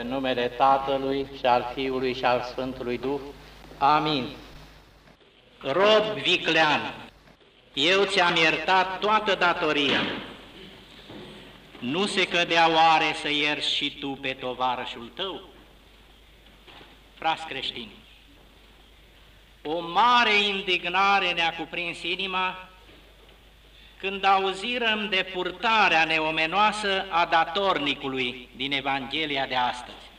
În numele Tatălui și al Fiului și al Sfântului Duh. Amin. Rob viclean, eu ți-am iertat toată datoria. Nu se cădea oare să ierți și tu pe tovarășul tău? Frați creștini, o mare indignare ne-a cuprins inima când auzirăm de purtarea neomenoasă a datornicului din Evanghelia de astăzi.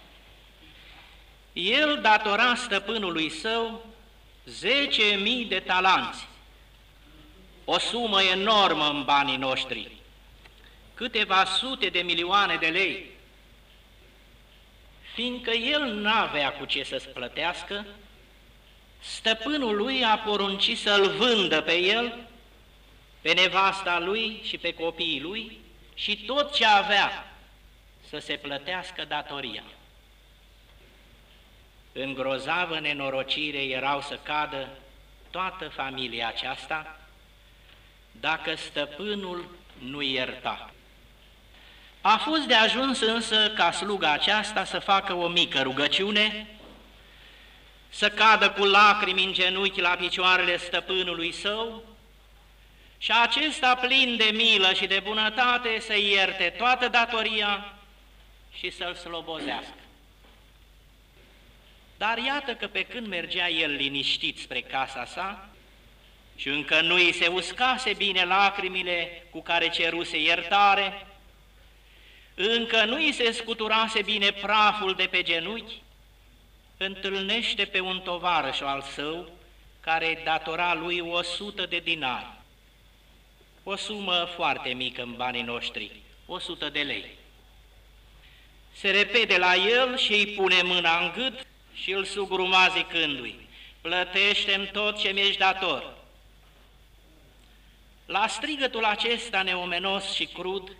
El datora stăpânului său zece mii de talanți, o sumă enormă în banii noștri, câteva sute de milioane de lei, fiindcă el n-avea cu ce să-ți plătească, stăpânul lui a poruncit să-l vândă pe el, pe nevasta lui și pe copiii lui și tot ce avea să se plătească datoria. În grozavă nenorocire erau să cadă toată familia aceasta, dacă stăpânul nu ierta. A fost de ajuns însă ca sluga aceasta să facă o mică rugăciune, să cadă cu lacrimi în genunchi la picioarele stăpânului său și acesta plin de milă și de bunătate să ierte toată datoria și să-l slobozească. Dar iată că pe când mergea el liniștit spre casa sa și încă nu îi se uscase bine lacrimile cu care ceruse iertare, încă nu îi se scuturase bine praful de pe genunchi, întâlnește pe un tovarăș al său care datora lui o sută de dinari, o sumă foarte mică în banii noștri, o sută de lei. Se repede la el și îi pune mâna în gât și îl sugruma zicându-i, plătește-mi tot ce mi-ești dator. La strigătul acesta neomenos și crud,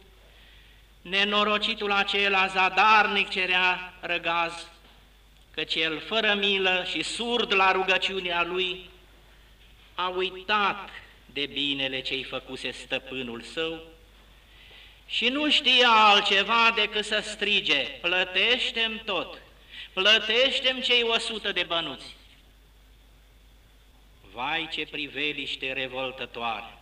nenorocitul acela zadarnic cerea răgaz, căci el, fără milă și surd la rugăciunea lui, a uitat de binele ce-i făcuse stăpânul său și nu știa altceva decât să strige, plătește-mi tot, plătește-mi cei o sută de bănuți. Vai ce priveliște revoltătoare!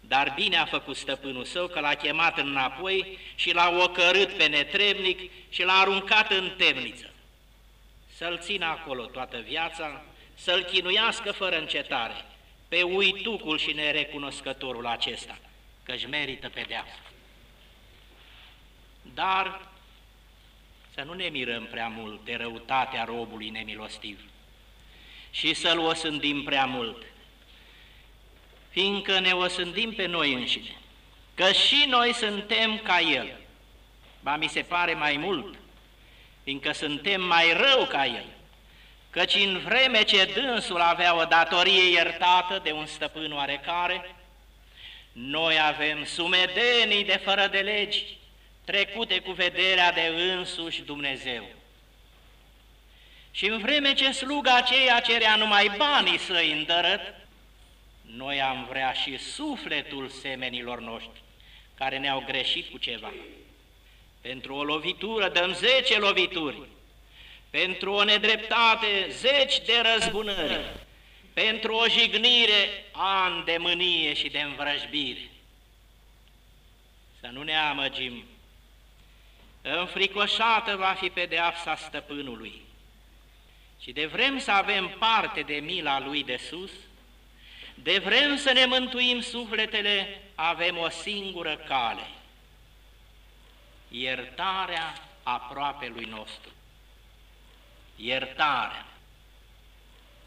Dar bine a făcut stăpânul său că l-a chemat înapoi și l-a ocărât pe netrebnic și l-a aruncat în temniță. Să-l țină acolo toată viața, să-l chinuiască fără încetare, pe uitucul și nerecunoscătorul acesta, că-și merită pedeapsa. Dar să nu ne mirăm prea mult de răutatea robului nemilostiv și să-l osândim prea mult, fiindcă ne osândim pe noi înșine, că și noi suntem ca El. Ba mi se pare mai mult, fiindcă suntem mai rău ca El, căci în vreme ce dânsul avea o datorie iertată de un stăpân oarecare, noi avem sumedenii de fără de legi, trecute cu vederea de însuși Dumnezeu. Și în vreme ce sluga aceea cerea numai banii să-i îndărăt, noi am vrea și sufletul semenilor noștri, care ne-au greșit cu ceva. Pentru o lovitură dăm zece lovituri, pentru o nedreptate zeci de răzbunări, pentru o jignire ani de mânie și de învrăjbire. Să nu ne amăgim, înfricoșată va fi pedeapsa stăpânului, și de vrem să avem parte de mila lui de sus, de vrem să ne mântuim sufletele, avem o singură cale, iertarea aproape lui nostru. Iertarea.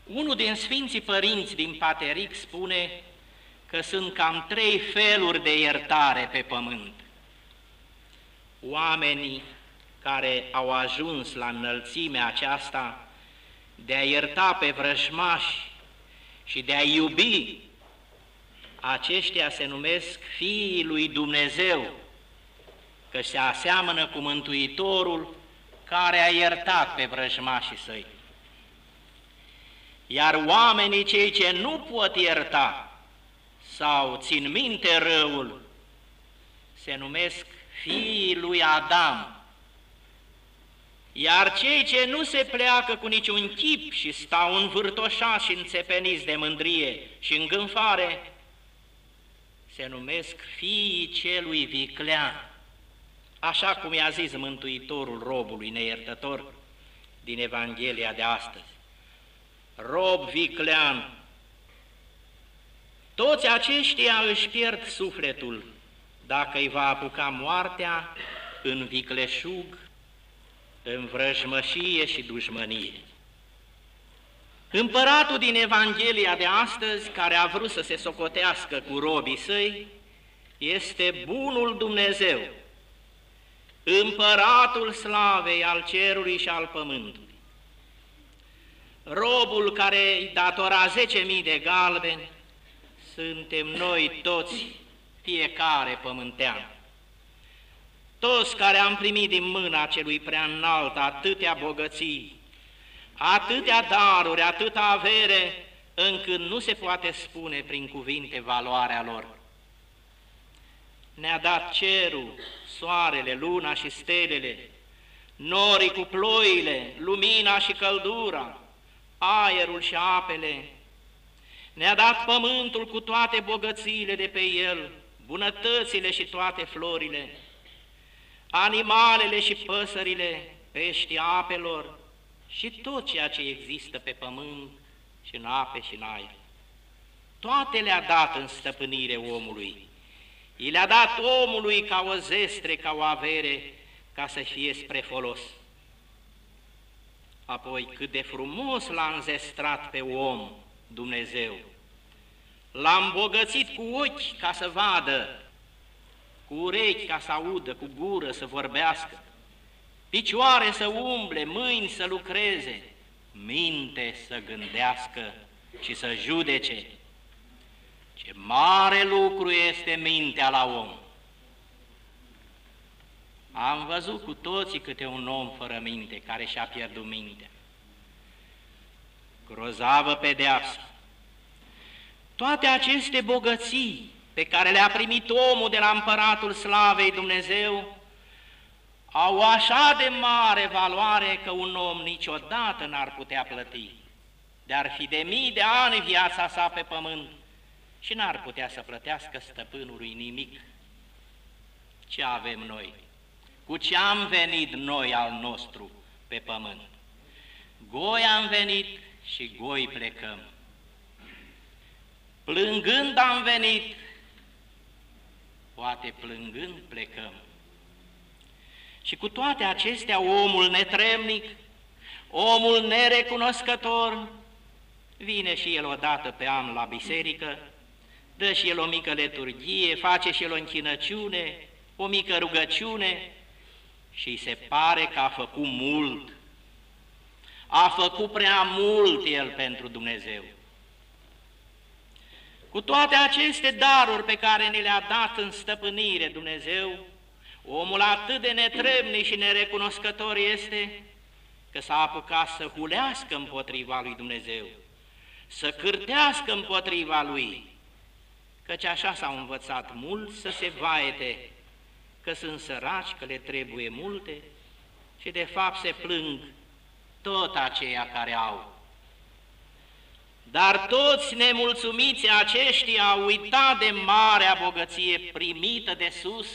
Unul din Sfinții Părinți din Pateric spune că sunt cam trei feluri de iertare pe pământ. Oamenii care au ajuns la înălțimea aceasta de a ierta pe vrăjmași și de a iubi, aceștia se numesc fiii lui Dumnezeu, că se aseamănă cu Mântuitorul care a iertat pe vrăjmașii săi. Iar oamenii cei ce nu pot ierta sau țin minte răul, se numesc fiii lui Adam, Iar cei ce nu se pleacă cu niciun chip și stau învârtoșați și înțepeniți de mândrie și îngânfare, se numesc fiii celui viclean, așa cum i-a zis Mântuitorul robului neiertător din Evanghelia de astăzi. Rob viclean, toți aceștia își pierd sufletul dacă îi va apuca moartea în vicleșug, în vrăjmășie și dușmănie. Împăratul din Evanghelia de astăzi, care a vrut să se socotească cu robii săi, este bunul Dumnezeu, împăratul slavei al cerului și al pământului. Robul care îi datora 10.000 de galbeni, suntem noi toți, fiecare pământean. Toți care am primit din mâna celui prea înalt atâtea bogății, atâtea daruri, atâta avere, încât nu se poate spune prin cuvinte valoarea lor. Ne-a dat cerul, soarele, luna și stelele, norii cu ploile, lumina și căldura, aerul și apele, ne-a dat pământul cu toate bogățiile de pe el, bunătățile și toate florile, animalele și păsările, peștii apelor și tot ceea ce există pe pământ și în ape și în aer. Toate le-a dat în stăpânire omului. I le-a dat omului ca o zestre, ca o avere, ca să fie spre folos. Apoi cât de frumos l-a înzestrat pe om Dumnezeu, l-a îmbogățit cu ochi ca să vadă, cu urechi ca să audă, cu gură să vorbească, picioare să umble, mâini să lucreze, minte să gândească și să judece. Ce mare lucru este mintea la om! Am văzut cu toții câte un om fără minte care și-a pierdut mintea. Grozavă pedeapsă! Toate aceste bogății pe care le-a primit omul de la împăratul slavei Dumnezeu, au așa de mare valoare că un om niciodată n-ar putea plăti. De-ar fi de mii de ani viața sa pe pământ și n-ar putea să plătească stăpânului nimic. Ce avem noi? Cu ce am venit noi al nostru pe pământ? Goi am venit și goi plecăm. Plângând am venit, poate plângând plecăm. Și cu toate acestea, omul netremnic, omul nerecunoscător, vine și el odată pe an la biserică, dă și el o mică leturghie, face și el o închinăciune, o mică rugăciune și se pare că a făcut mult. A făcut prea mult el pentru Dumnezeu. Cu toate aceste daruri pe care ne le-a dat în stăpânire Dumnezeu, omul atât de netremnic și nerecunoscător este că s-a apucat să hulească împotriva lui Dumnezeu, să cârtească împotriva lui, căci așa s-au învățat mult să se vaete, că sunt săraci, că le trebuie multe și de fapt se plâng tot aceia care au dar toți nemulțumiții aceștia au uitat de marea bogăție primită de sus,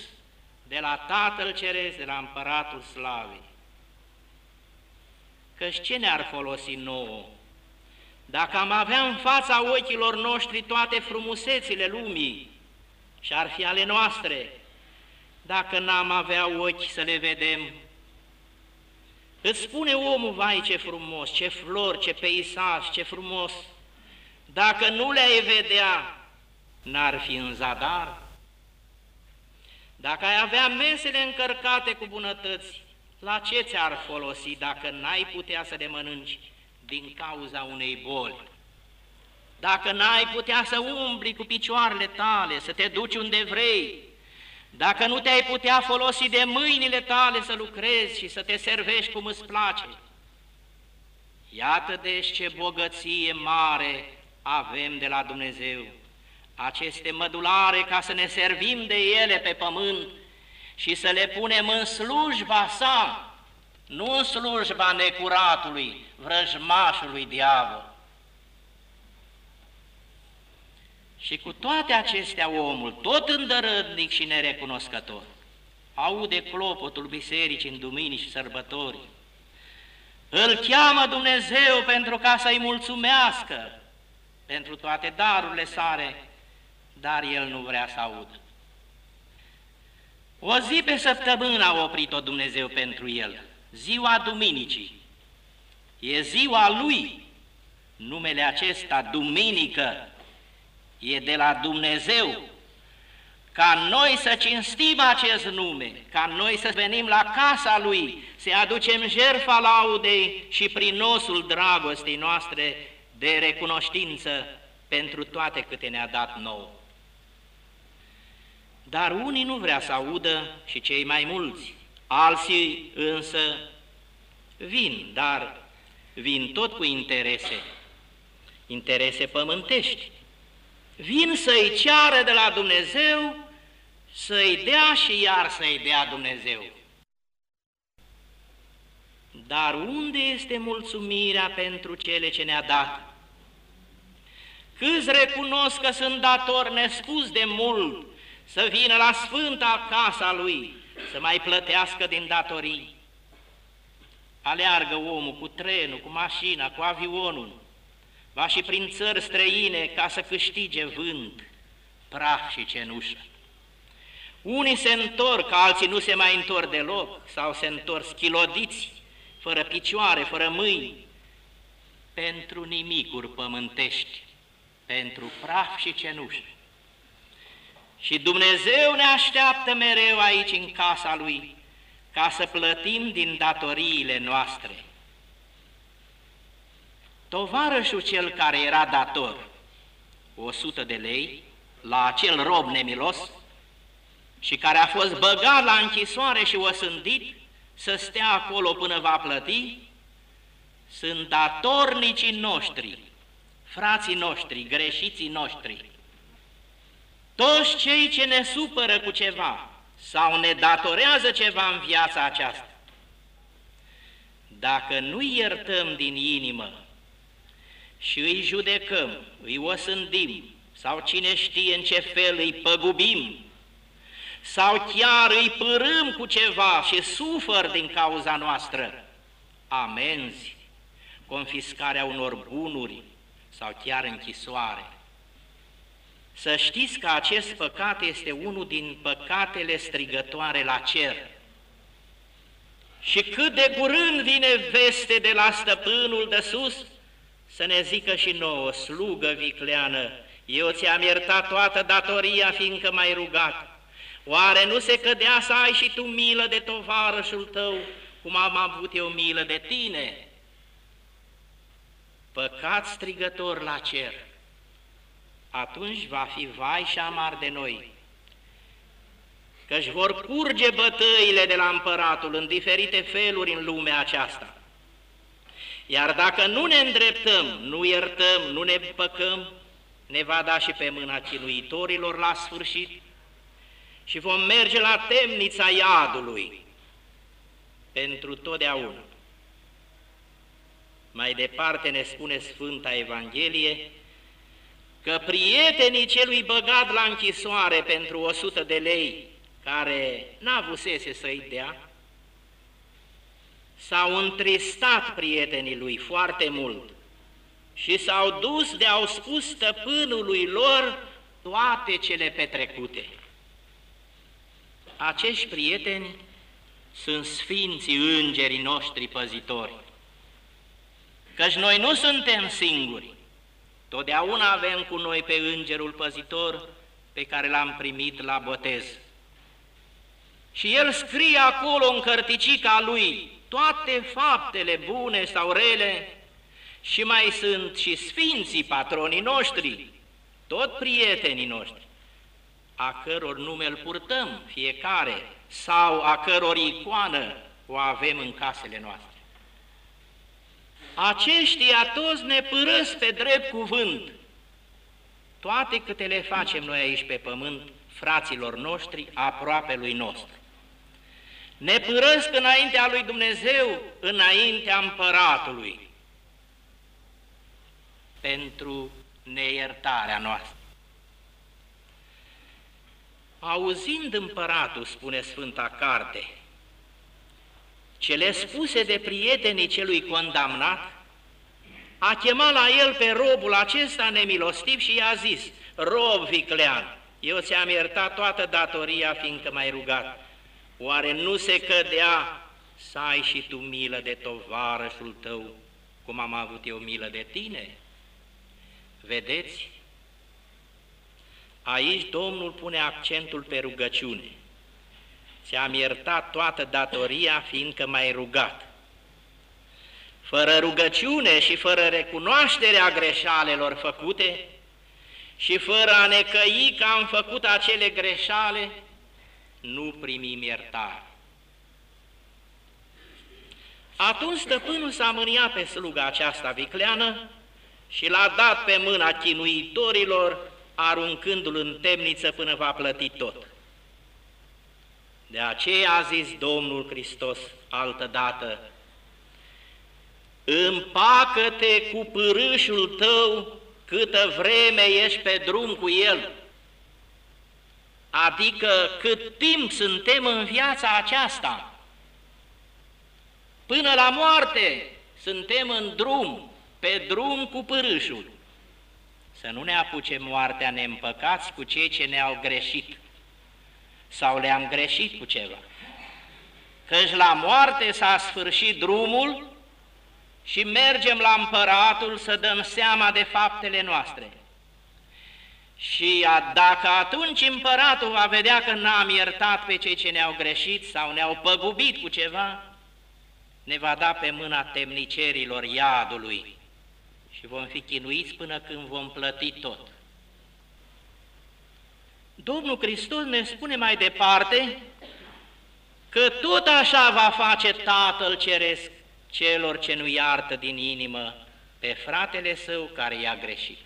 de la Tatăl Ceresc, de la Împăratul Slavei. Căci ce ne-ar folosi nouă? Dacă am avea în fața ochilor noștri toate frumusețile lumii și ar fi ale noastre, dacă n-am avea ochi să le vedem, îți spune omul, vai ce frumos, ce flori, ce peisaj, ce frumos, dacă nu le-ai vedea, n-ar fi în zadar. Dacă ai avea mesele încărcate cu bunătăți, la ce ți-ar folosi dacă n-ai putea să le mănânci din cauza unei boli? Dacă n-ai putea să umbli cu picioarele tale, să te duci unde vrei, dacă nu te-ai putea folosi de mâinile tale să lucrezi și să te servești cum îți place, iată deci ce bogăție mare avem de la Dumnezeu. Aceste mădulare ca să ne servim de ele pe pământ și să le punem în slujba sa, nu în slujba necuratului, vrăjmașului diavol. Și cu toate acestea omul, tot îndărădnic și nerecunoscător, aude clopotul bisericii în duminici și sărbători, îl cheamă Dumnezeu pentru ca să-i mulțumească pentru toate darurile sale, dar el nu vrea să audă. O zi pe săptămână a oprit-o Dumnezeu pentru el, ziua Duminicii. E ziua lui. Numele acesta, Duminică, e de la Dumnezeu. Ca noi să cinstim acest nume, ca noi să venim la casa Lui, să aducem jertfa laudei și prin nosul dragostei noastre de recunoștință pentru toate câte ne-a dat nou. Dar unii nu vrea să audă și cei mai mulți, alții însă vin, dar vin tot cu interese, interese pământești. Vin să-i ceară de la Dumnezeu, să-i dea și iar să-i dea Dumnezeu. Dar unde este mulțumirea pentru cele ce ne-a dat? Câți recunosc că sunt dator nespus de mult să vină la sfânta casa lui, să mai plătească din datorii. Aleargă omul cu trenul, cu mașina, cu avionul, va și prin țări străine ca să câștige vânt, praf și cenușă. Unii se întorc, alții nu se mai întorc deloc, sau se întorc schilodiți, fără picioare, fără mâini, pentru nimicuri pământești, pentru praf și cenușă. Și Dumnezeu ne așteaptă mereu aici în casa Lui, ca să plătim din datoriile noastre. Tovarășul cel care era dator 100 de lei la acel rob nemilos și care a fost băgat la închisoare și osândit să stea acolo până va plăti, sunt datornicii noștri, frații noștri, greșiții noștri, toți cei ce ne supără cu ceva sau ne datorează ceva în viața aceasta, dacă nu iertăm din inimă și îi judecăm, îi osândim, sau cine știe în ce fel îi păgubim, sau chiar îi părâm cu ceva și sufăr din cauza noastră, amenzi, confiscarea unor bunuri sau chiar închisoare. Să știți că acest păcat este unul din păcatele strigătoare la cer. Și cât de curând vine veste de la stăpânul de sus, să ne zică și nouă, slugă vicleană, eu ți-am iertat toată datoria, fiindcă m-ai rugat. Oare nu se cădea să ai și tu milă de tovarășul tău, cum am avut eu milă de tine? Păcat strigător la cer atunci va fi vai și amar de noi, căci vor curge bătăile de la împăratul în diferite feluri în lumea aceasta. Iar dacă nu ne îndreptăm, nu iertăm, nu ne păcăm, ne va da și pe mâna chinuitorilor la sfârșit și vom merge la temnița iadului pentru totdeauna. Mai departe ne spune Sfânta Evanghelie, că prietenii celui băgat la închisoare pentru 100 de lei, care n-avusese să-i dea, s-au întristat prietenii lui foarte mult și s-au dus de au spus stăpânului lor toate cele petrecute. Acești prieteni sunt sfinții îngerii noștri păzitori, căci noi nu suntem singuri, Totdeauna avem cu noi pe Îngerul Păzitor pe care l-am primit la botez. Și el scrie acolo în cărticica lui toate faptele bune sau rele și mai sunt și sfinții patronii noștri, tot prietenii noștri, a căror nume îl purtăm fiecare sau a căror icoană o avem în casele noastre aceștia toți ne părăs pe drept cuvânt. Toate câte le facem noi aici pe pământ, fraților noștri, aproape lui nostru. ne părăsc înaintea lui Dumnezeu, înaintea împăratului, pentru neiertarea noastră. Auzind împăratul, spune Sfânta Carte, cele spuse de prietenii celui condamnat, a chemat la el pe robul acesta nemilostiv și i-a zis, rob viclean, eu ți-am iertat toată datoria fiindcă m-ai rugat. Oare nu se cădea să ai și tu milă de tovarășul tău, cum am avut eu milă de tine? Vedeți? Aici Domnul pune accentul pe rugăciune. Ți-am iertat toată datoria, fiindcă m-ai rugat. Fără rugăciune și fără recunoașterea greșalelor făcute și fără a ne căi că am făcut acele greșale, nu primim iertare. Atunci stăpânul s-a mâniat pe sluga aceasta vicleană și l-a dat pe mâna chinuitorilor, aruncându-l în temniță până va plăti tot. De aceea a zis Domnul Hristos altădată, Împacă-te cu pârâșul tău câtă vreme ești pe drum cu el, adică cât timp suntem în viața aceasta. Până la moarte suntem în drum, pe drum cu pârâșul. Să nu ne apuce moartea neîmpăcați cu cei ce ne-au greșit sau le-am greșit cu ceva. Căci la moarte s-a sfârșit drumul și mergem la împăratul să dăm seama de faptele noastre. Și dacă atunci împăratul va vedea că n-am iertat pe cei ce ne-au greșit sau ne-au păgubit cu ceva, ne va da pe mâna temnicerilor iadului și vom fi chinuiți până când vom plăti tot. Domnul Hristos ne spune mai departe că tot așa va face Tatăl Ceresc celor ce nu iartă din inimă pe fratele său care i-a greșit.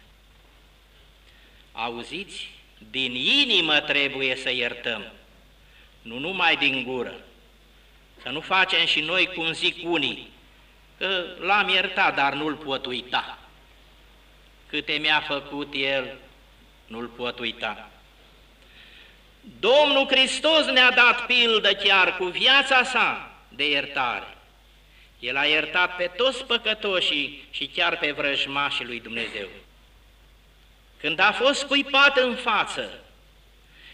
Auziți? Din inimă trebuie să iertăm, nu numai din gură. Să nu facem și noi cum zic unii, că l-am iertat, dar nu-l pot uita. Câte mi-a făcut el, nu-l pot uita. Domnul Hristos ne-a dat pildă chiar cu viața sa de iertare. El a iertat pe toți păcătoșii și chiar pe vrăjmașii lui Dumnezeu. Când a fost scuipat în față,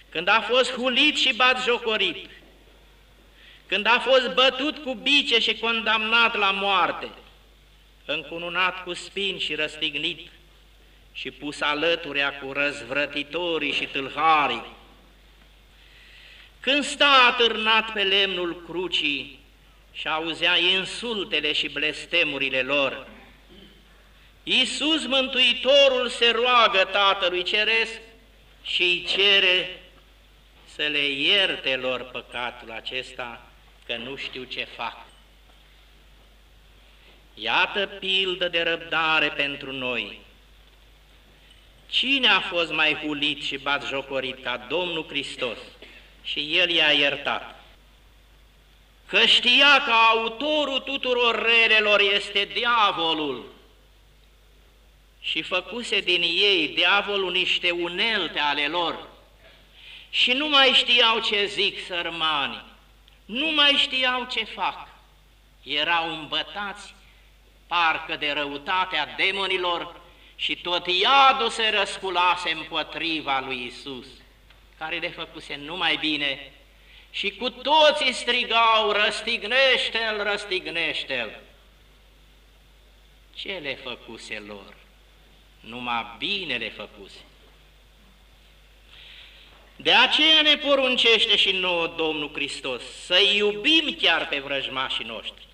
când a fost hulit și batjocorit, când a fost bătut cu bice și condamnat la moarte, încununat cu spini și răstignit și pus alăturea cu răzvrătitorii și tâlharii, când sta atârnat pe lemnul crucii și auzea insultele și blestemurile lor, Iisus Mântuitorul se roagă Tatălui Ceresc și îi cere să le ierte lor păcatul acesta, că nu știu ce fac. Iată pildă de răbdare pentru noi. Cine a fost mai hulit și batjocorit ca Domnul Hristos? Și El i-a iertat. Că știa că autorul tuturor relelor este diavolul, și făcuse din ei diavolul niște unelte ale lor și nu mai știau ce zic sărmani, nu mai știau ce fac. Erau îmbătați parcă de răutatea demonilor și tot iadul se răsculase împotriva lui Isus, care le făcuse numai bine și cu toții strigau, răstignește-l, răstignește-l. Ce le făcuse lor? numai binele făcuse. De aceea ne poruncește și nouă Domnul Hristos să iubim chiar pe vrăjmașii noștri.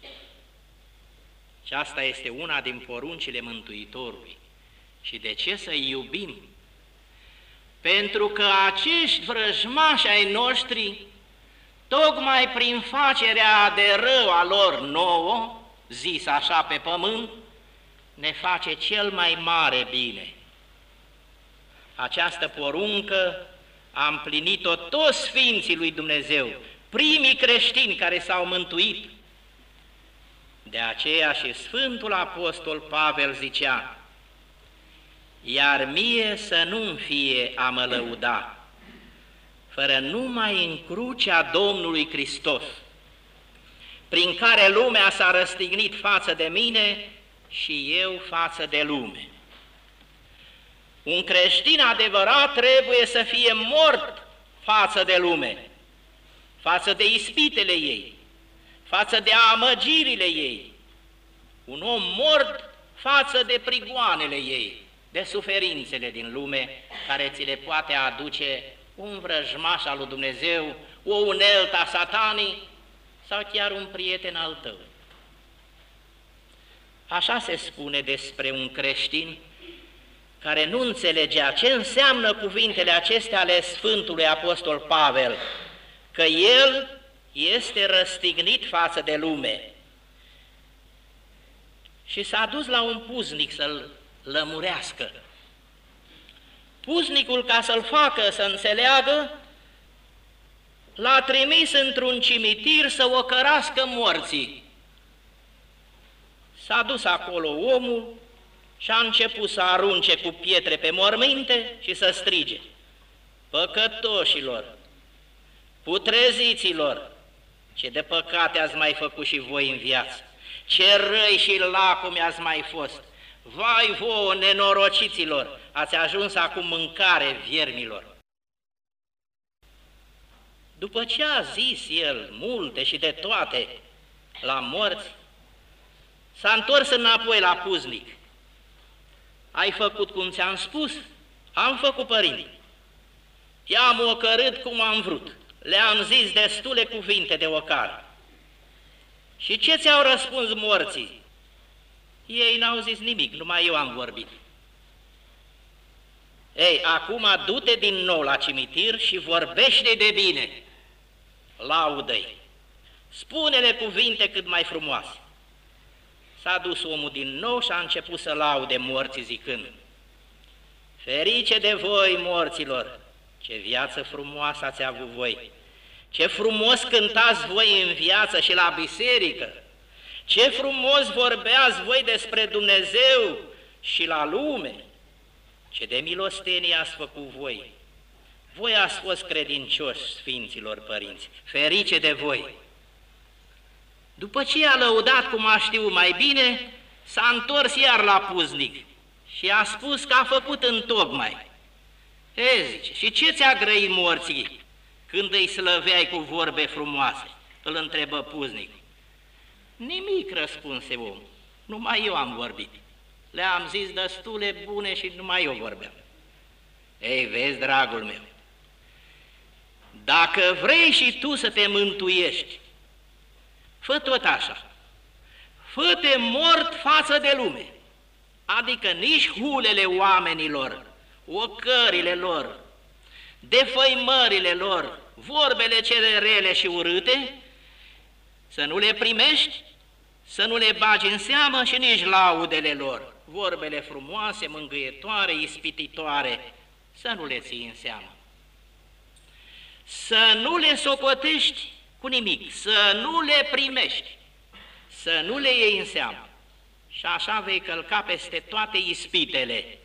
Și asta este una din poruncile Mântuitorului. Și de ce să iubim? Pentru că acești vrăjmași ai noștri, tocmai prin facerea de rău a lor nouă, zis așa pe pământ, ne face cel mai mare bine. Această poruncă a împlinit-o toți Sfinții lui Dumnezeu, primii creștini care s-au mântuit. De aceea și Sfântul Apostol Pavel zicea, iar mie să nu-mi fie a mă lăuda, fără numai în crucea Domnului Hristos, prin care lumea s-a răstignit față de mine și eu față de lume. Un creștin adevărat trebuie să fie mort față de lume, față de ispitele ei, față de amăgirile ei, un om mort față de prigoanele ei, de suferințele din lume, care ți le poate aduce un vrăjmaș al lui Dumnezeu, o uneltă a satanii sau chiar un prieten al tău. Așa se spune despre un creștin care nu înțelegea ce înseamnă cuvintele acestea ale Sfântului Apostol Pavel, că el este răstignit față de lume. Și s-a dus la un puznic să-l lămurească. Puznicul, ca să-l facă să înțeleagă, l-a trimis într-un cimitir să o cărască morții. S-a dus acolo omul și a început să arunce cu pietre pe morminte și să strige, Păcătoșilor, putreziților, ce de păcate ați mai făcut și voi în viață, ce răi și lacumi ați mai fost, vai vouă nenorociților, ați ajuns acum mâncare viermilor. După ce a zis el multe și de toate la morți, s-a întors înapoi la puznic. Ai făcut cum ți-am spus? Am făcut, părinte. I-am ocărât cum am vrut. Le-am zis destule cuvinte de ocar. Și ce ți-au răspuns morții? Ei n-au zis nimic, numai eu am vorbit. Ei, acum du-te din nou la cimitir și vorbește de bine. Laudă-i. Spune-le cuvinte cât mai frumoase. S-a dus omul din nou și a început să laude morții zicând, Ferice de voi, morților, ce viață frumoasă ați avut voi! Ce frumos cântați voi în viață și la biserică! Ce frumos vorbeați voi despre Dumnezeu și la lume! Ce de milostenie ați făcut voi! Voi ați fost credincioși, Sfinților Părinți, ferice de voi! După ce a lăudat cum a știut mai bine, s-a întors iar la puznic și a spus că a făcut în tocmai. E, zice, și ce ți-a grăit morții când îi slăveai cu vorbe frumoase? Îl întrebă puznic. Nimic, răspunse om, numai eu am vorbit. Le-am zis destule bune și numai eu vorbeam. Ei, vezi, dragul meu, dacă vrei și tu să te mântuiești, fă tot așa, fă-te mort față de lume, adică nici hulele oamenilor, ocările lor, defăimările lor, vorbele cele rele și urâte, să nu le primești, să nu le bagi în seamă și nici laudele lor, vorbele frumoase, mângâietoare, ispititoare, să nu le ții în seamă. Să nu le socotești cu nimic, să nu le primești, să nu le iei în seamă. Și așa vei călca peste toate ispitele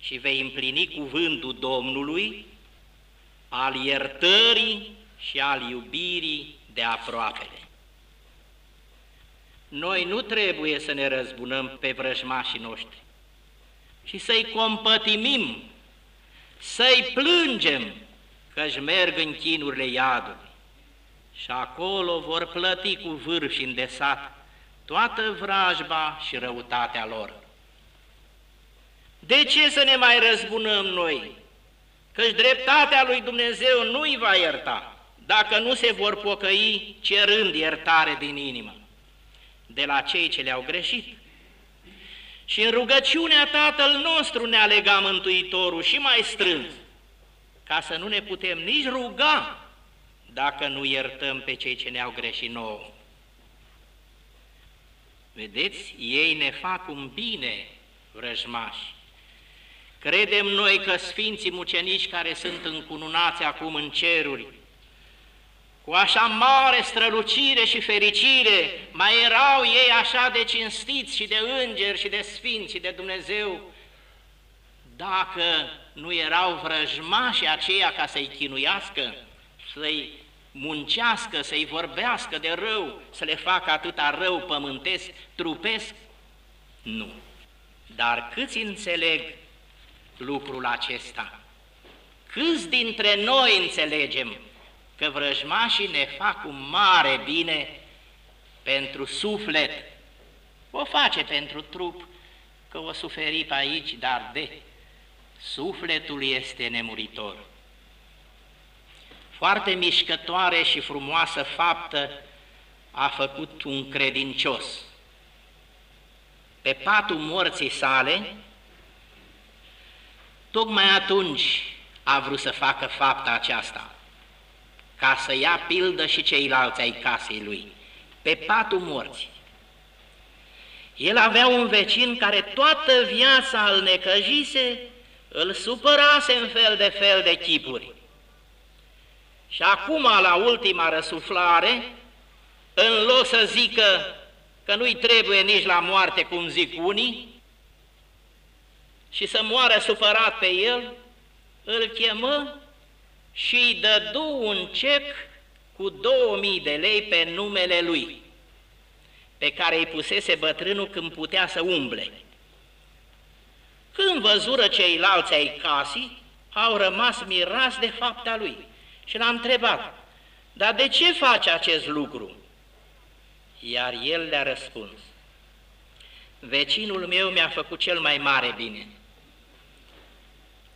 și vei împlini cuvântul Domnului al iertării și al iubirii de aproapele. Noi nu trebuie să ne răzbunăm pe vrăjmașii noștri și să-i compătimim, să-i plângem că-și merg în chinurile iadului și acolo vor plăti cu vârf și îndesat toată vrajba și răutatea lor. De ce să ne mai răzbunăm noi? Căci dreptatea lui Dumnezeu nu îi va ierta, dacă nu se vor pocăi cerând iertare din inimă de la cei ce le-au greșit. Și în rugăciunea Tatăl nostru ne alega Mântuitorul și mai strâns, ca să nu ne putem nici ruga dacă nu iertăm pe cei ce ne-au greșit nouă. Vedeți, ei ne fac un bine, vrăjmași. Credem noi că Sfinții Mucenici care sunt încununați acum în ceruri, cu așa mare strălucire și fericire, mai erau ei așa de cinstiți și de îngeri și de sfinți și de Dumnezeu, dacă nu erau vrăjmași aceia ca să-i chinuiască, să-i muncească, să-i vorbească de rău, să le facă atâta rău pământesc, trupesc? Nu. Dar câți înțeleg lucrul acesta? Câți dintre noi înțelegem că vrăjmașii ne fac un mare bine pentru suflet? O face pentru trup, că o suferi pe aici, dar de sufletul este nemuritor. Foarte mișcătoare și frumoasă faptă a făcut un credincios. Pe patul morții sale, tocmai atunci a vrut să facă fapta aceasta, ca să ia pildă și ceilalți ai casei lui, pe patul morții. El avea un vecin care toată viața îl necăjise, îl supărase în fel de fel de chipuri. Și acum, la ultima răsuflare, în loc să zică că nu-i trebuie nici la moarte, cum zic unii, și să moară supărat pe el, îl chemă și îi dădu un cec cu 2000 de lei pe numele lui, pe care îi pusese bătrânul când putea să umble. Când văzură ceilalți ai casii, au rămas mirați de fapta lui și l-a întrebat, dar de ce face acest lucru? Iar el le-a răspuns, vecinul meu mi-a făcut cel mai mare bine.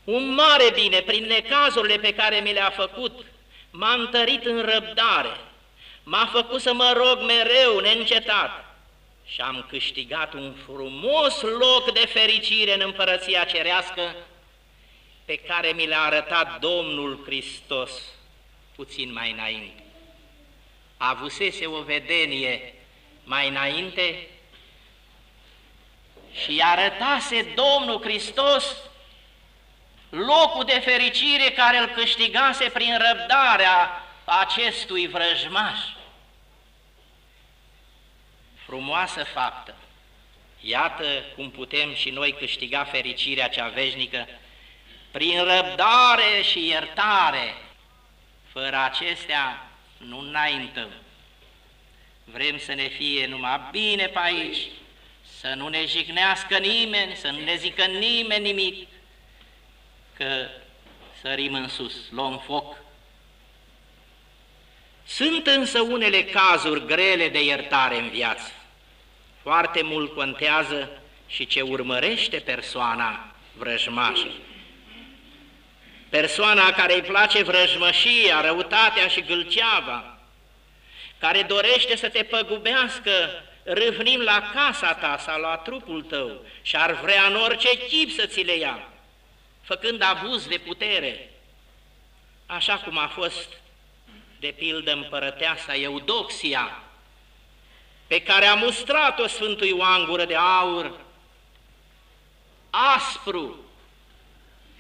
Un mare bine, prin necazurile pe care mi le-a făcut, m-a întărit în răbdare, m-a făcut să mă rog mereu, neîncetat, și am câștigat un frumos loc de fericire în împărăția cerească pe care mi l-a arătat Domnul Hristos puțin mai înainte. Avusese o vedenie mai înainte și arătase Domnul Hristos locul de fericire care îl câștigase prin răbdarea acestui vrăjmaș. Frumoasă faptă! Iată cum putem și noi câștiga fericirea cea veșnică prin răbdare și iertare. Fără acestea nu înaintăm. Vrem să ne fie numai bine pe aici, să nu ne jignească nimeni, să nu ne zică nimeni nimic, că sărim în sus, luăm foc. Sunt însă unele cazuri grele de iertare în viață. Foarte mult contează și ce urmărește persoana vrăjmașă. Persoana care îi place vrăjmășia, răutatea și gâlceava, care dorește să te păgubească râvnind la casa ta sau la trupul tău și ar vrea în orice chip să ți le ia, făcând abuz de putere, așa cum a fost de pildă împărăteasa Eudoxia, pe care a mustrat-o Sfântul Ioan Gură de Aur, aspru,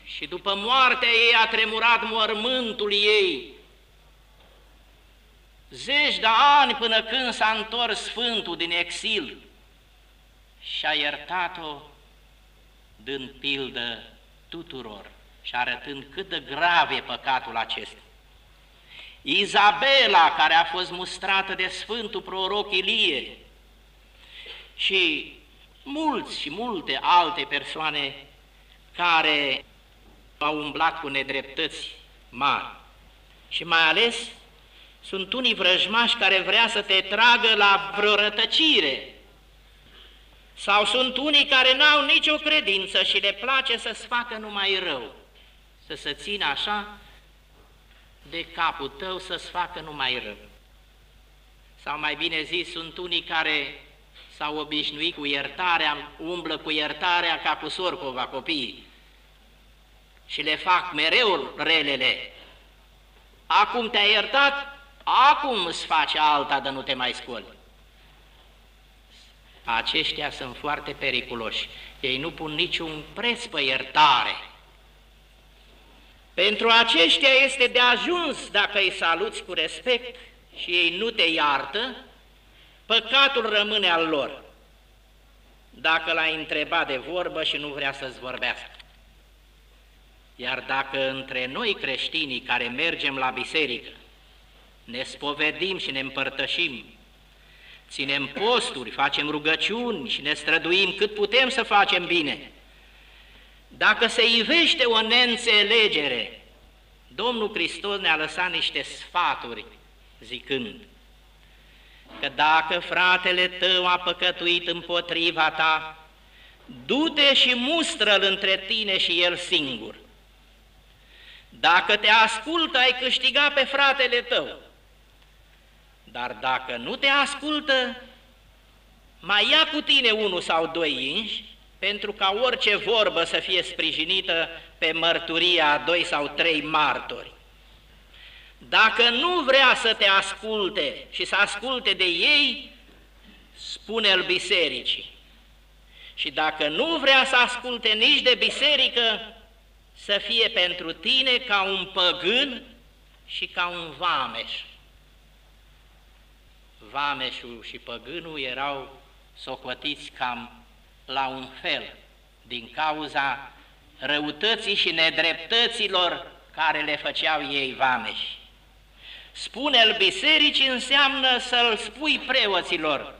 și după moartea ei a tremurat mormântul ei. Zeci de ani până când s-a întors Sfântul din exil și a iertat-o dând pildă tuturor și arătând cât de grav e păcatul acesta. Izabela, care a fost mustrată de Sfântul Proroc Ilie și mulți și multe alte persoane care au umblat cu nedreptăți mari. Și mai ales sunt unii vrăjmași care vrea să te tragă la vreo rătăcire. Sau sunt unii care n-au nicio credință și le place să-ți facă numai rău, să se țină așa de capul tău să-ți facă numai rău. Sau mai bine zis, sunt unii care s-au obișnuit cu iertarea, umblă cu iertarea ca cu sorcova copiii și le fac mereu relele. Acum te-ai iertat, acum îți face alta de nu te mai scoli. Aceștia sunt foarte periculoși. Ei nu pun niciun preț pe iertare. Pe Pentru aceștia este de ajuns dacă îi saluți cu respect și ei nu te iartă, păcatul rămâne al lor. Dacă l-ai întrebat de vorbă și nu vrea să-ți vorbească. Iar dacă între noi creștinii care mergem la biserică ne spovedim și ne împărtășim, ținem posturi, facem rugăciuni și ne străduim cât putem să facem bine, dacă se ivește o neînțelegere, Domnul Hristos ne-a lăsat niște sfaturi zicând că dacă fratele tău a păcătuit împotriva ta, du-te și mustră-l între tine și el singur. Dacă te ascultă, ai câștigat pe fratele tău. Dar dacă nu te ascultă, mai ia cu tine unul sau doi inși, pentru ca orice vorbă să fie sprijinită pe mărturia a doi sau trei martori. Dacă nu vrea să te asculte și să asculte de ei, spune-l bisericii. Și dacă nu vrea să asculte nici de biserică, să fie pentru tine ca un păgân și ca un vameș. Vameșul și păgânul erau socotiți cam la un fel din cauza răutății și nedreptăților care le făceau ei vameși. Spune-l bisericii înseamnă să-l spui preoților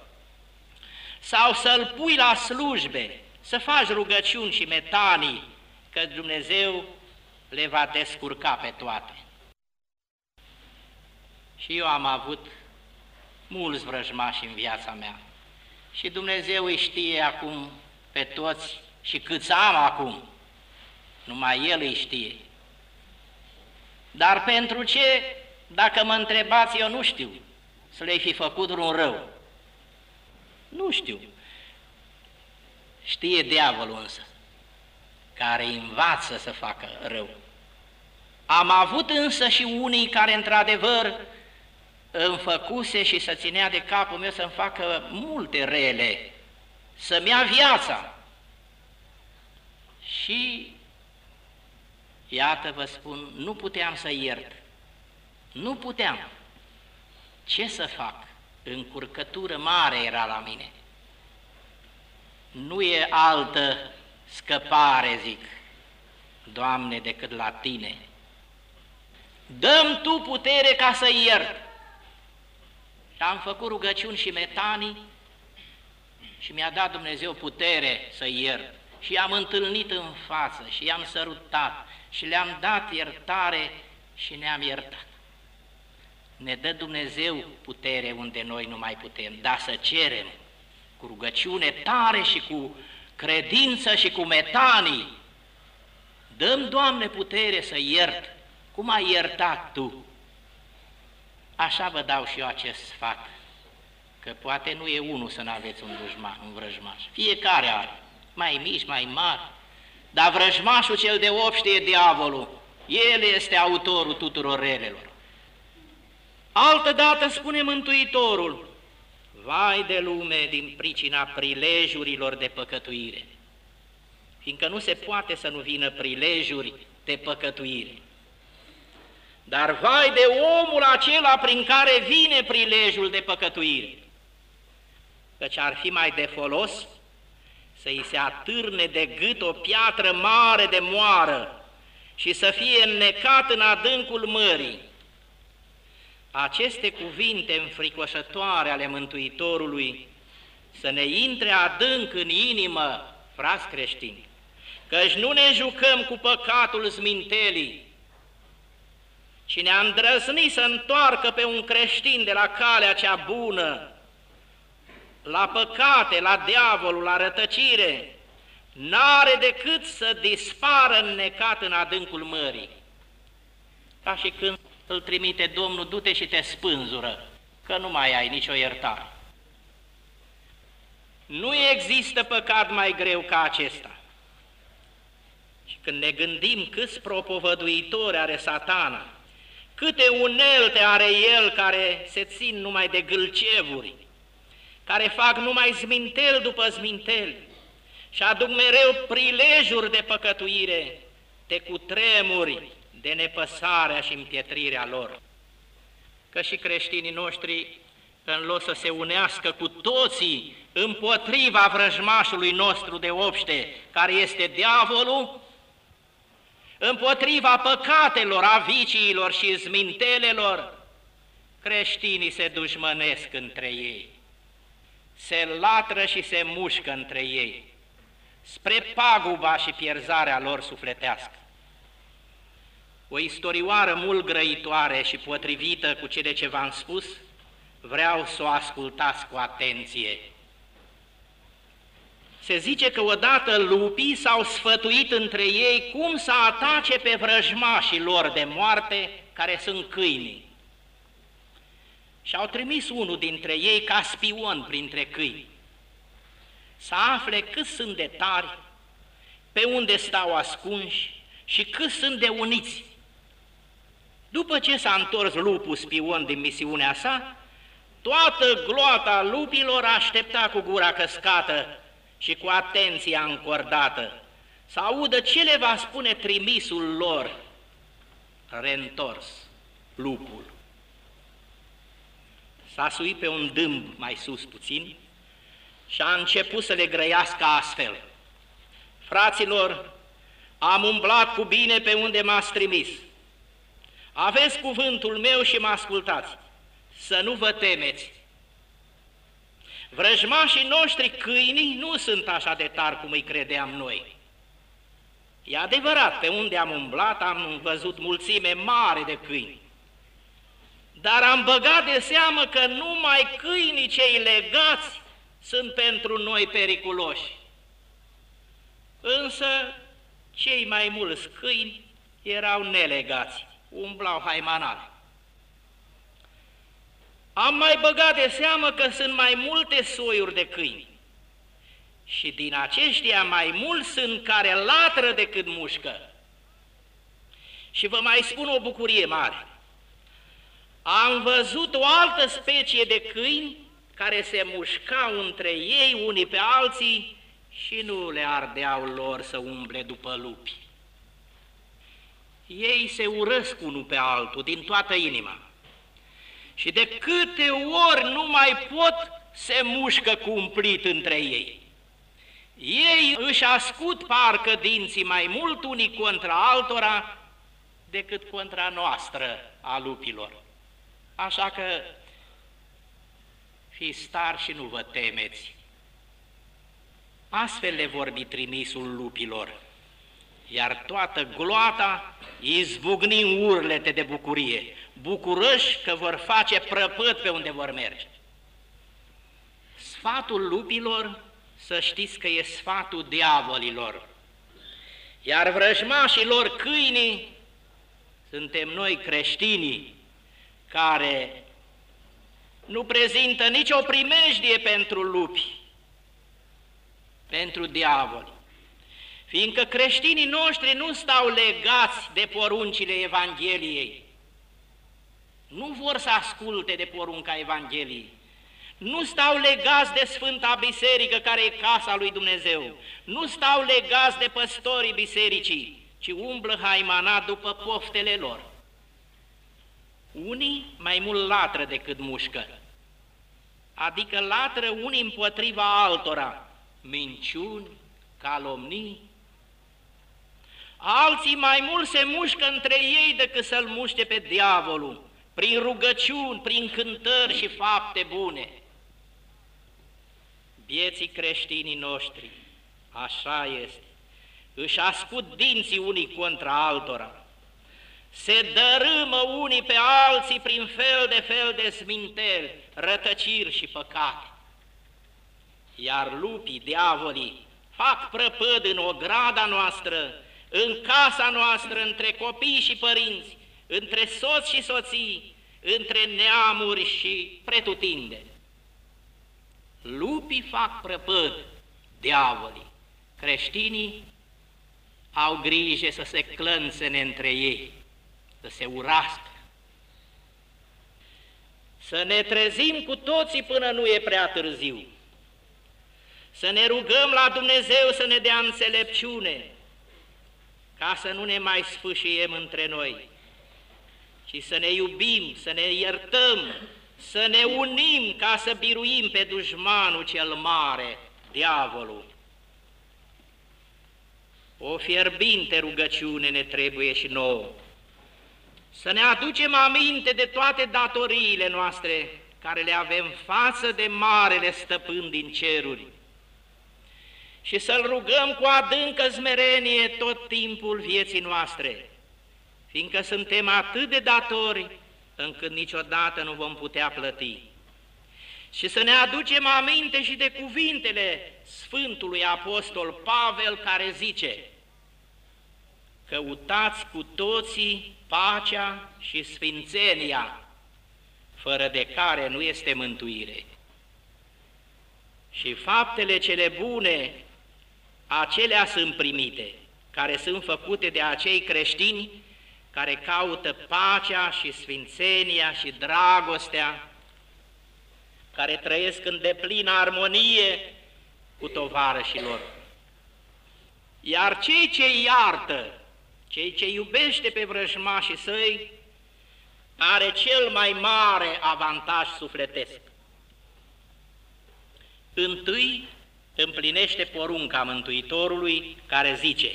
sau să-l pui la slujbe, să faci rugăciuni și metanii, că Dumnezeu le va descurca pe toate. Și eu am avut mulți vrăjmași în viața mea și Dumnezeu îi știe acum pe toți și câți am acum, numai El îi știe. Dar pentru ce, dacă mă întrebați, eu nu știu să le fi făcut un rău. Nu știu. Știe diavolul însă, care învață să facă rău. Am avut însă și unii care, într-adevăr, îmi făcuse și să ținea de capul meu să-mi facă multe rele, să-mi ia viața. Și iată vă spun, nu puteam să iert, nu puteam. Ce să fac? Încurcătură mare era la mine. Nu e altă scăpare, zic, Doamne, decât la Tine. Dăm Tu putere ca să iert. Și am făcut rugăciuni și metanii și mi-a dat Dumnezeu putere să iert. Și i-am întâlnit în față și i-am sărutat și le-am dat iertare și ne-am iertat. Ne dă Dumnezeu putere unde noi nu mai putem, dar să cerem cu rugăciune tare și cu credință și cu metanii. Dăm, Doamne, putere să iert, cum ai iertat Tu. Așa vă dau și eu acest sfat, că poate nu e unul să nu aveți un dușman, un vrăjmaș. Fiecare are, mai mici, mai mari, dar vrăjmașul cel de obște e diavolul. El este autorul tuturor relelor. Altădată spune Mântuitorul, vai de lume din pricina prilejurilor de păcătuire, fiindcă nu se poate să nu vină prilejuri de păcătuire. Dar vai de omul acela prin care vine prilejul de păcătuire, căci ar fi mai de folos să-i se atârne de gât o piatră mare de moară și să fie înnecat în adâncul mării. Aceste cuvinte înfricoșătoare ale Mântuitorului să ne intre adânc în inimă, frați creștini, căci nu ne jucăm cu păcatul zmintelii, Cine a îndrăznit să întoarcă pe un creștin de la calea cea bună, la păcate, la diavolul, la rătăcire, n-are decât să dispară înnecat în adâncul mării. Ca și când îl trimite Domnul, du-te și te spânzură, că nu mai ai nicio iertare. Nu există păcat mai greu ca acesta. Și când ne gândim câți propovăduitori are satana, Câte unelte are el care se țin numai de gâlcevuri, care fac numai zmintel după zmintel și aduc mereu prilejuri de păcătuire, de cutremuri, de nepăsarea și împietrirea lor. Că și creștinii noștri, în loc să se unească cu toții împotriva vrăjmașului nostru de obște, care este diavolul, împotriva păcatelor, a viciilor și zmintelelor, creștinii se dușmănesc între ei, se latră și se mușcă între ei, spre paguba și pierzarea lor sufletească. O istorioară mult grăitoare și potrivită cu cele ce v-am spus, vreau să o ascultați cu atenție. Se zice că odată lupii s-au sfătuit între ei cum să atace pe vrăjmașii lor de moarte, care sunt câinii. Și au trimis unul dintre ei ca spion printre câini, să afle cât sunt de tari, pe unde stau ascunși și cât sunt de uniți. După ce s-a întors lupul spion din misiunea sa, toată gloata lupilor aștepta cu gura căscată și cu atenția încordată, să audă ce le va spune trimisul lor, reîntors, lupul. S-a suit pe un dâmb mai sus puțin și a început să le grăiască astfel. Fraților, am umblat cu bine pe unde m-ați trimis. Aveți cuvântul meu și mă ascultați. Să nu vă temeți, Vrăjmașii noștri câinii nu sunt așa de tari cum îi credeam noi. E adevărat, pe unde am umblat am văzut mulțime mare de câini. Dar am băgat de seamă că numai câinii cei legați sunt pentru noi periculoși. Însă cei mai mulți câini erau nelegați, umblau haimanale. Am mai băgat de seamă că sunt mai multe soiuri de câini și din aceștia mai mulți sunt care latră decât mușcă. Și vă mai spun o bucurie mare. Am văzut o altă specie de câini care se mușcau între ei unii pe alții și nu le ardeau lor să umble după lupi. Ei se urăsc unul pe altul din toată inima și de câte ori nu mai pot, se mușcă cumplit între ei. Ei își ascut parcă dinții mai mult unii contra altora decât contra noastră a lupilor. Așa că fiți stari și nu vă temeți. Astfel le vorbi trimisul lupilor, iar toată gloata izbucni în urlete de bucurie bucurăși că vor face prăpăt pe unde vor merge. Sfatul lupilor, să știți că e sfatul diavolilor, iar vrăjmașilor câinii suntem noi creștinii care nu prezintă nicio primejdie pentru lupi, pentru diavoli, fiindcă creștinii noștri nu stau legați de poruncile Evangheliei, nu vor să asculte de porunca Evangheliei, nu stau legați de Sfânta Biserică care e casa lui Dumnezeu, nu stau legați de păstorii bisericii, ci umblă haimanat după poftele lor. Unii mai mult latră decât mușcă, adică latră unii împotriva altora, minciuni, calomnii, alții mai mult se mușcă între ei decât să-l muște pe diavolul, prin rugăciuni, prin cântări și fapte bune. Vieții creștinii noștri, așa este, își ascut dinții unii contra altora, se dărâmă unii pe alții prin fel de fel de sminteli, rătăciri și păcate. Iar lupii, diavolii, fac prăpăd în ograda noastră, în casa noastră, între copii și părinți, între soți și soții, între neamuri și pretutinde. Lupii fac prăpăd, diavolii, creștinii au grijă să se clănțene între ei, să se urască. Să ne trezim cu toții până nu e prea târziu, să ne rugăm la Dumnezeu să ne dea înțelepciune, ca să nu ne mai sfâșiem între noi, ci să ne iubim, să ne iertăm, să ne unim ca să biruim pe dușmanul cel mare, diavolul. O fierbinte rugăciune ne trebuie și nouă. Să ne aducem aminte de toate datoriile noastre care le avem față de Marele Stăpân din ceruri și să-L rugăm cu adâncă zmerenie tot timpul vieții noastre, fiindcă suntem atât de datori încât niciodată nu vom putea plăti. Și să ne aducem aminte și de cuvintele Sfântului Apostol Pavel care zice Căutați cu toții pacea și sfințenia, fără de care nu este mântuire. Și faptele cele bune, acelea sunt primite, care sunt făcute de acei creștini care caută pacea și sfințenia și dragostea, care trăiesc în deplină armonie cu tovarășilor. Iar cei ce iartă, cei ce iubește pe vrăjmașii săi, are cel mai mare avantaj sufletesc. Întâi împlinește porunca Mântuitorului care zice,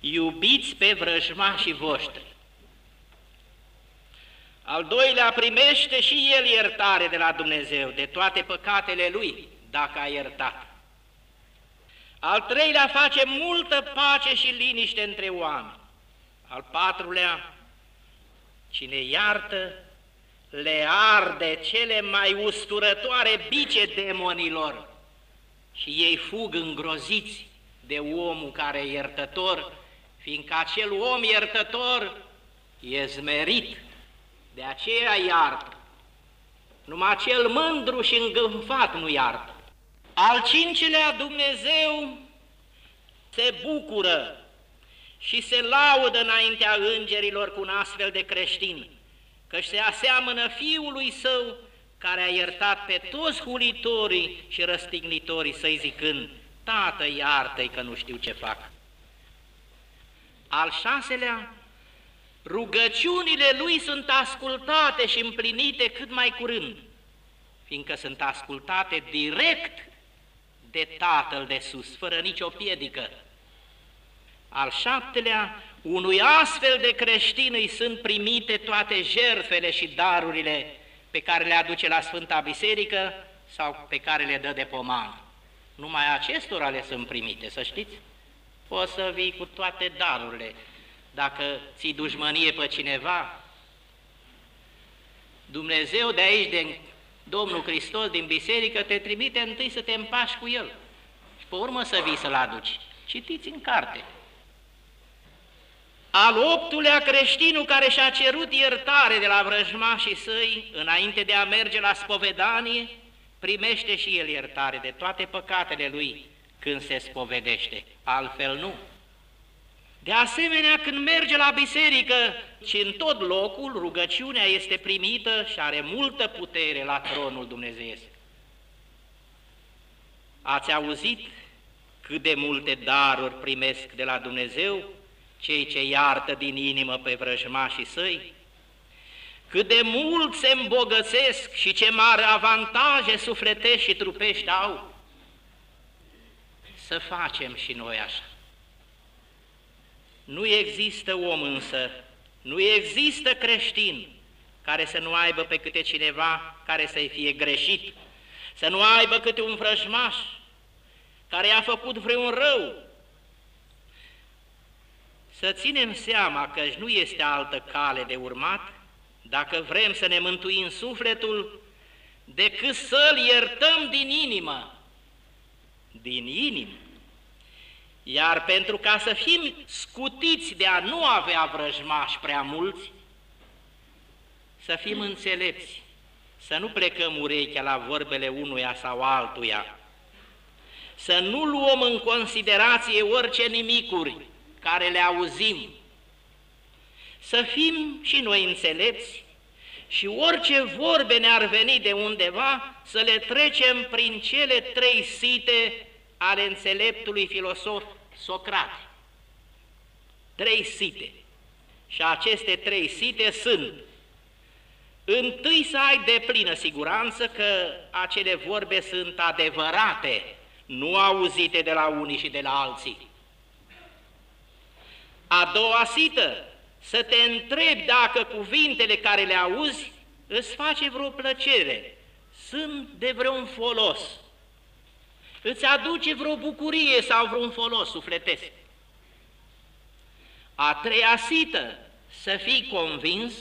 iubiți pe vrăjmașii voștri. Al doilea primește și el iertare de la Dumnezeu de toate păcatele lui, dacă a iertat. Al treilea face multă pace și liniște între oameni. Al patrulea, cine iartă, le arde cele mai usturătoare bice demonilor și ei fug îngroziți de omul care e iertător, fiindcă acel om iertător e zmerit de aceea iartă. Numai cel mândru și îngânfat nu iartă. Al cincilea Dumnezeu se bucură și se laudă înaintea îngerilor cu un astfel de creștin, că se aseamănă Fiului Său care a iertat pe toți hulitorii și răstignitorii să-i zicând, Tată, iartă-i că nu știu ce fac. Al șaselea rugăciunile lui sunt ascultate și împlinite cât mai curând, fiindcă sunt ascultate direct de Tatăl de sus, fără nicio piedică. Al șaptelea, unui astfel de creștin îi sunt primite toate jertfele și darurile pe care le aduce la Sfânta Biserică sau pe care le dă de pomană. Numai acestora le sunt primite, să știți? Poți să vii cu toate darurile, dacă ți dușmănie pe cineva, Dumnezeu de aici, de Domnul Hristos din biserică, te trimite întâi să te împași cu El și pe urmă să vii să-L aduci. Citiți în carte. Al optulea creștinul care și-a cerut iertare de la vrăjmașii săi înainte de a merge la spovedanie, primește și el iertare de toate păcatele lui când se spovedește, altfel nu. De asemenea, când merge la biserică și în tot locul, rugăciunea este primită și are multă putere la tronul Dumnezeiesc. Ați auzit cât de multe daruri primesc de la Dumnezeu cei ce iartă din inimă pe vrăjmașii săi? Cât de mult se îmbogățesc și ce mare avantaje sufletești și trupești au? Să facem și noi așa. Nu există om însă, nu există creștin care să nu aibă pe câte cineva care să-i fie greșit, să nu aibă câte un vrăjmaș care i-a făcut vreun rău. Să ținem seama că nu este altă cale de urmat dacă vrem să ne mântuim sufletul decât să-L iertăm din inimă, din inimă. Iar pentru ca să fim scutiți de a nu avea vrăjmași prea mulți, să fim înțelepți, să nu plecăm urechea la vorbele unuia sau altuia, să nu luăm în considerație orice nimicuri care le auzim, să fim și noi înțelepți și orice vorbe ne-ar veni de undeva, să le trecem prin cele trei site ale înțeleptului filosof Socrate. trei site. Și aceste trei site sunt Întâi să ai de plină siguranță că acele vorbe sunt adevărate, nu auzite de la unii și de la alții. A doua sită, să te întrebi dacă cuvintele care le auzi îți face vreo plăcere, sunt de vreun folos, îți aduce vreo bucurie sau vreun folos sufletesc. A treia sită, să fii convins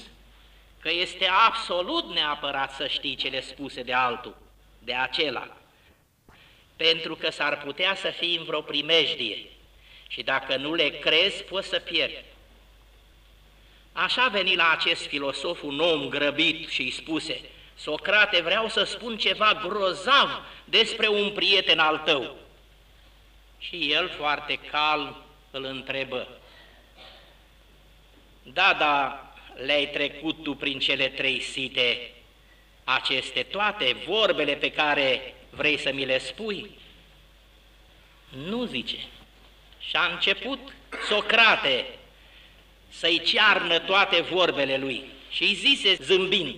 că este absolut neapărat să știi cele spuse de altul, de acela, pentru că s-ar putea să fii în vreo primejdie și dacă nu le crezi, poți să pierzi. Așa veni la acest filosof un om grăbit și îi spuse, Socrate, vreau să spun ceva grozav despre un prieten al tău. Și el, foarte calm, îl întrebă, Da, da, le-ai trecut tu prin cele trei site, aceste toate vorbele pe care vrei să mi le spui? Nu, zice. Și a început Socrate să-i cearnă toate vorbele lui și îi zise zâmbind,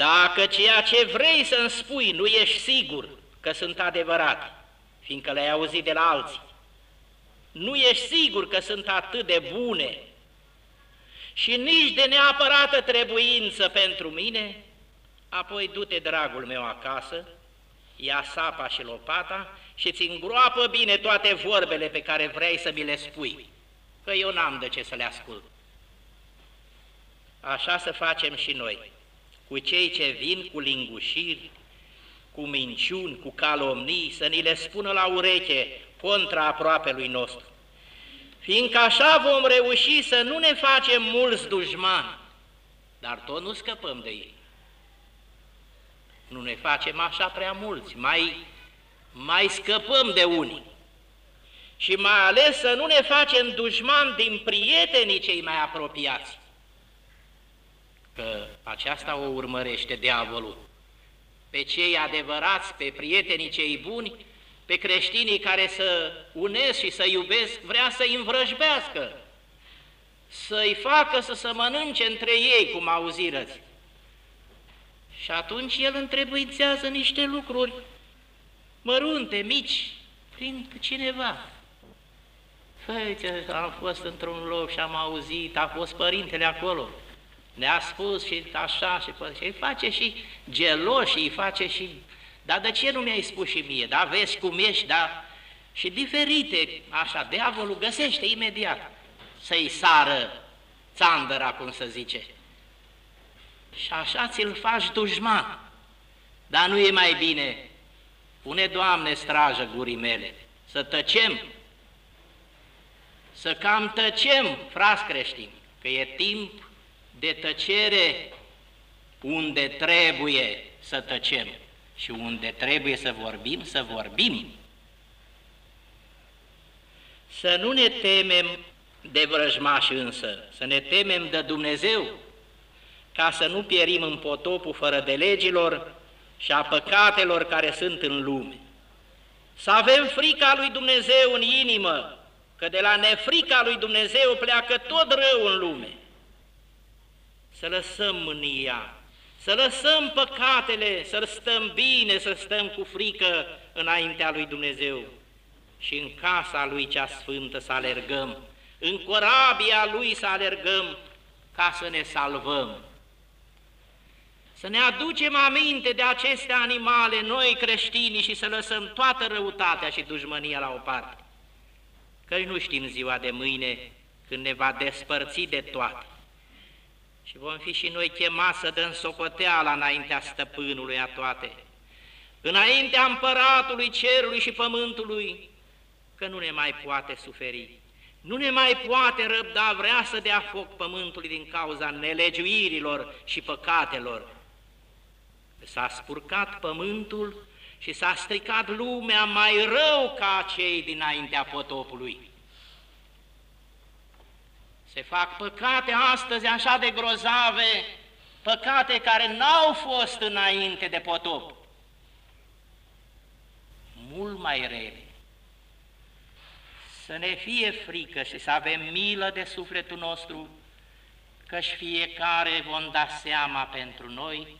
Dacă ceea ce vrei să-mi spui nu ești sigur că sunt adevărat, fiindcă le-ai auzit de la alții, nu ești sigur că sunt atât de bune și nici de neapărată trebuință pentru mine, apoi du-te, dragul meu, acasă, ia sapa și lopata și ți îngroapă bine toate vorbele pe care vrei să mi le spui, că eu n-am de ce să le ascult. Așa să facem și noi, cu cei ce vin cu lingușiri, cu minciuni, cu calomnii, să ni le spună la ureche contra aproape lui nostru fiindcă așa vom reuși să nu ne facem mulți dușmani, dar tot nu scăpăm de ei. Nu ne facem așa prea mulți, mai, mai scăpăm de unii. Și mai ales să nu ne facem dușmani din prietenii cei mai apropiați, că aceasta o urmărește diavolul. Pe cei adevărați, pe prietenii cei buni, pe creștinii care să unesc și să iubesc, vrea să-i învrăjbească, să-i facă să se mănânce între ei, cum auzirăți. Și atunci el întrebuițează niște lucruri mărunte, mici, prin cineva. Făi, am fost într-un loc și am auzit, a fost părintele acolo, ne-a spus și așa și, și îi face și geloși, îi face și dar de ce nu mi-ai spus și mie? Da, vezi cum ești, da? Și diferite, așa, diavolul găsește imediat să-i sară țandăra, cum să zice. Și așa ți-l faci dușman. Dar nu e mai bine, pune, Doamne, strajă gurii mele, să tăcem, să cam tăcem, frați creștini, că e timp de tăcere unde trebuie să tăcem și unde trebuie să vorbim, să vorbim. Să nu ne temem de vrăjmași însă, să ne temem de Dumnezeu, ca să nu pierim în potopul fără de legilor și a păcatelor care sunt în lume. Să avem frica lui Dumnezeu în inimă, că de la nefrica lui Dumnezeu pleacă tot rău în lume. Să lăsăm mânia, să lăsăm păcatele, să stăm bine, să stăm cu frică înaintea lui Dumnezeu și în casa lui cea sfântă să alergăm, în corabia lui să alergăm ca să ne salvăm. Să ne aducem aminte de aceste animale, noi creștini, și să lăsăm toată răutatea și dușmănia la o parte. Că nu știm ziua de mâine când ne va despărți de toate și vom fi și noi chemați să dăm socoteala înaintea stăpânului a toate, înaintea împăratului cerului și pământului, că nu ne mai poate suferi, nu ne mai poate răbda, vrea să dea foc pământului din cauza nelegiuirilor și păcatelor. S-a spurcat pământul și s-a stricat lumea mai rău ca cei dinaintea potopului. Se fac păcate astăzi așa de grozave, păcate care n-au fost înainte de potop. Mult mai rele. să ne fie frică și să avem milă de sufletul nostru, căci fiecare vom da seama pentru noi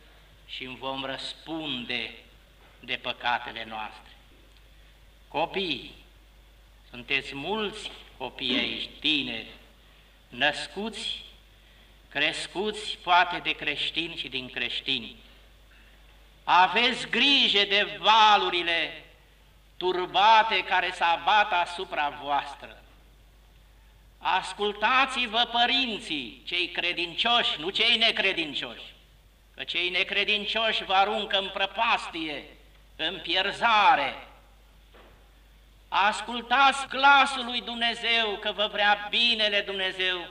și îmi vom răspunde de păcatele noastre. Copii, sunteți mulți copii aici, tineri, născuți, crescuți poate de creștini și din creștini. Aveți grijă de valurile turbate care se abat asupra voastră. Ascultați-vă părinții, cei credincioși, nu cei necredincioși, că cei necredincioși vă aruncă în prăpastie, în pierzare. Ascultați glasul lui Dumnezeu, că vă vrea binele Dumnezeu.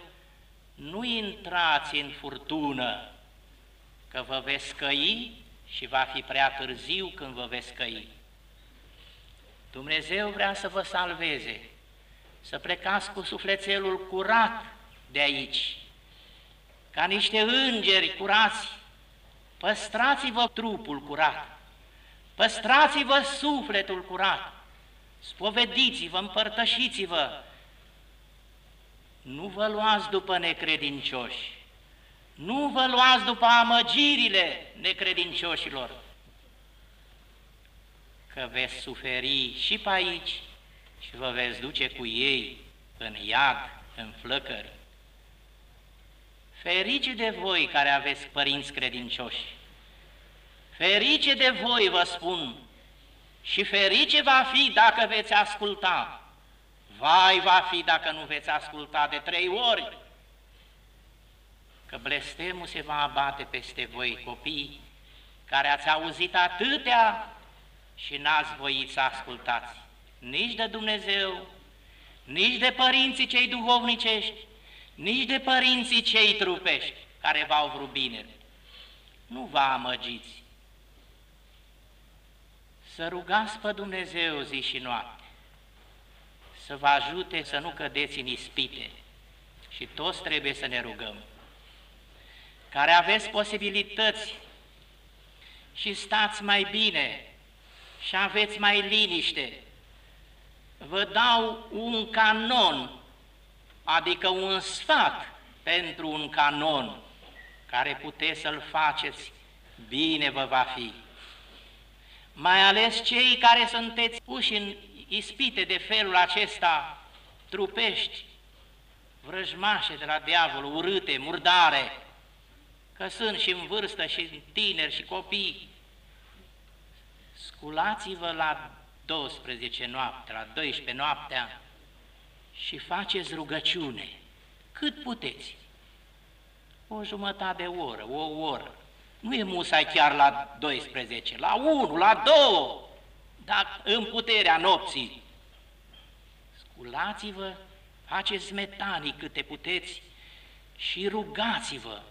Nu intrați în furtună, că vă veți căi și va fi prea târziu când vă veți căi. Dumnezeu vrea să vă salveze, să plecați cu sufletelul curat de aici, ca niște îngeri curați, păstrați-vă trupul curat, păstrați-vă sufletul curat, spovediți-vă, împărtășiți-vă, nu vă luați după necredincioși, nu vă luați după amăgirile necredincioșilor, că veți suferi și pe aici și vă veți duce cu ei în iad, în flăcări. Ferice de voi care aveți părinți credincioși, ferice de voi, vă spun, și ferice va fi dacă veți asculta. Vai va fi dacă nu veți asculta de trei ori, că blestemul se va abate peste voi, copii, care ați auzit atâtea și n-ați voit să ascultați nici de Dumnezeu, nici de părinții cei duhovnicești, nici de părinții cei trupești care v-au vrut bine. Nu vă amăgiți. Să rugați pe Dumnezeu zi și noapte, să vă ajute să nu cădeți în ispite și toți trebuie să ne rugăm. Care aveți posibilități și stați mai bine și aveți mai liniște. Vă dau un canon, adică un sfat pentru un canon care puteți să-l faceți, bine vă va fi. Mai ales cei care sunteți puși în ispite de felul acesta, trupești, vrăjmașe de la diavol, urâte, murdare, că sunt și în vârstă și tineri și copii, Sculați-vă la 12 noapte, la 12 noaptea și faceți rugăciune, cât puteți. O jumătate de oră, o oră. Nu e musai chiar la 12, la 1, la 2, dar în puterea nopții. Sculați-vă, faceți metanii câte puteți și rugați-vă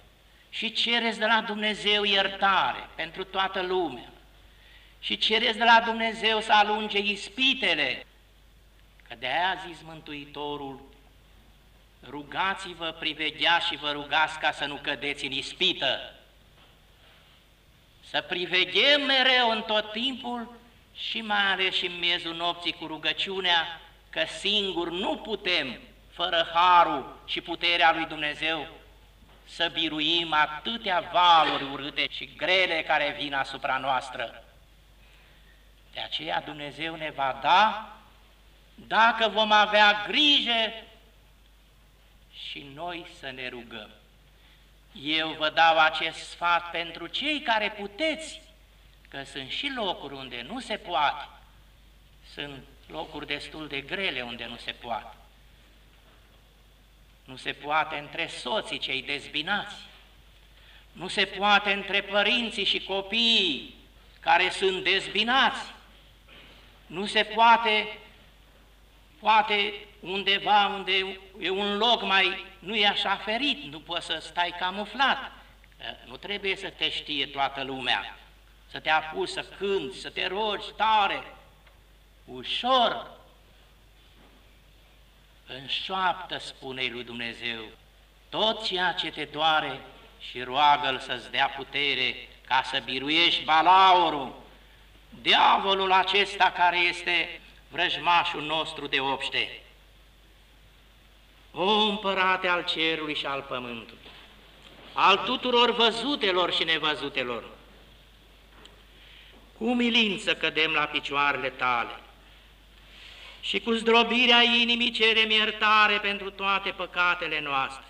și cereți de la Dumnezeu iertare pentru toată lumea și cereți de la Dumnezeu să alunge ispitele, că de aia a zis Mântuitorul, rugați-vă, privegheați și vă rugați ca să nu cădeți în ispită. Să priveghem mereu în tot timpul și mai ales și în miezul nopții cu rugăciunea, că singur nu putem, fără harul și puterea lui Dumnezeu, să biruim atâtea valuri urâte și grele care vin asupra noastră. De aceea Dumnezeu ne va da dacă vom avea grijă și noi să ne rugăm. Eu vă dau acest sfat pentru cei care puteți, că sunt și locuri unde nu se poate. Sunt locuri destul de grele unde nu se poate. Nu se poate între soții cei dezbinați. Nu se poate între părinții și copiii care sunt dezbinați. Nu se poate, poate undeva unde e un loc mai, nu e așa ferit, nu poți să stai camuflat. Nu trebuie să te știe toată lumea, să te apuci să cânti, să te rogi tare, ușor, în șoaptă spune lui Dumnezeu, tot ceea ce te doare și roagă-L să-ți dea putere ca să biruiești balaurul, diavolul acesta care este vrăjmașul nostru de obște. O împărate al cerului și al pământului, al tuturor văzutelor și nevăzutelor, cu milință cădem la picioarele tale și cu zdrobirea inimii cerem iertare pentru toate păcatele noastre.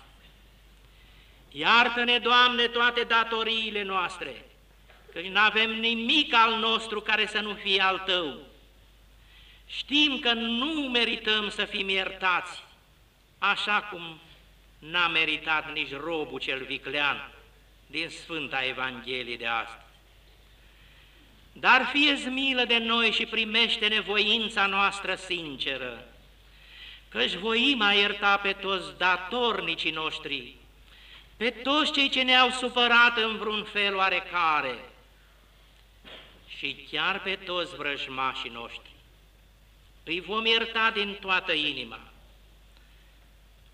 Iartă-ne, Doamne, toate datoriile noastre, că nu avem nimic al nostru care să nu fie al Tău. Știm că nu merităm să fim iertați, așa cum n-a meritat nici robul cel viclean din Sfânta Evanghelie de astăzi. Dar fie milă de noi și primește nevoința noastră sinceră, căci voim a ierta pe toți datornicii noștri, pe toți cei ce ne-au supărat în vreun fel oarecare și chiar pe toți vrăjmașii noștri. Îi vom ierta din toată inima,